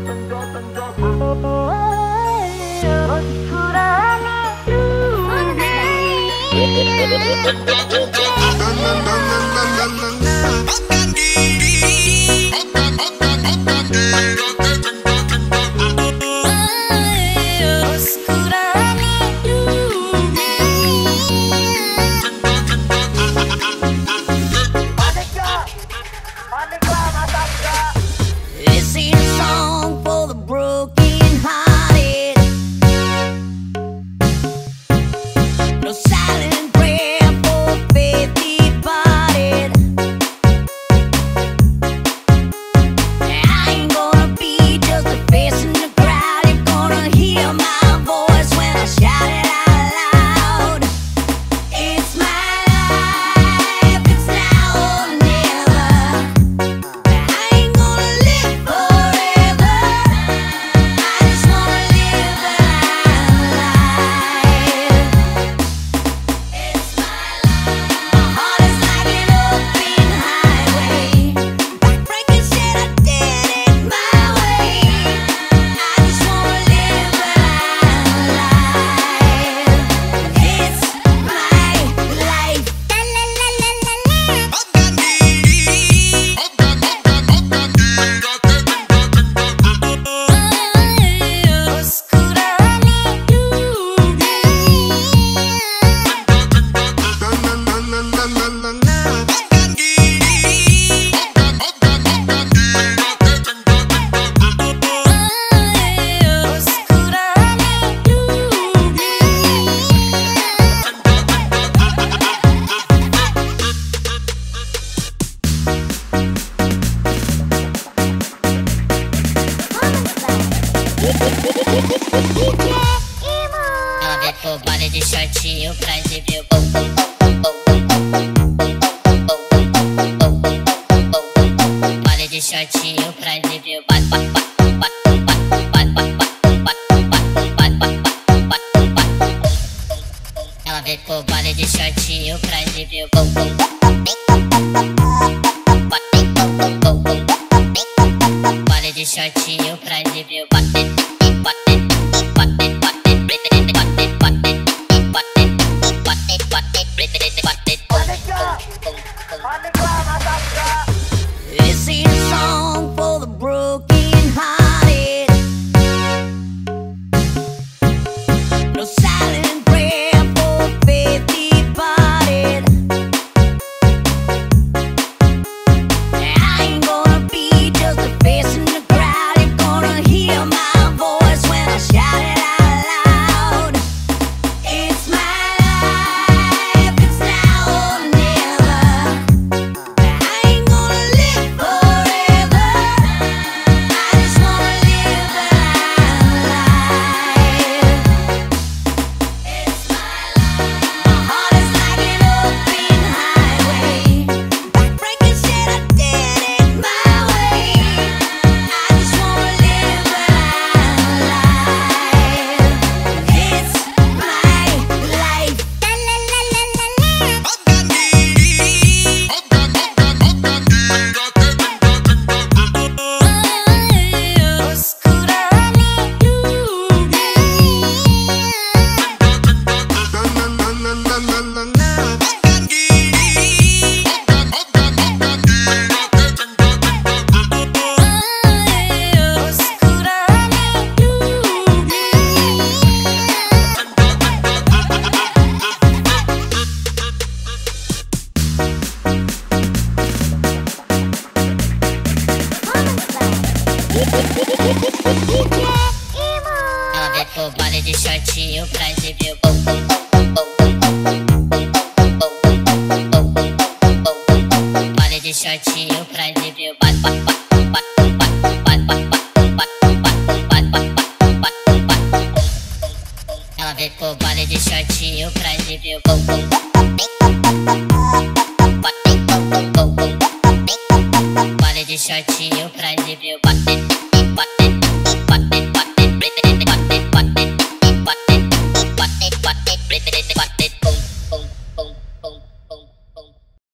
Dun dun dun dun pro vale de shortinho pra exibir o bumbum. Vale de shortinho corpo, vale de shortinho pra exibir o bumbum. Vale de shortinho pra exibir o Ela vem pro vale de shortinho pra exibir o bumbum.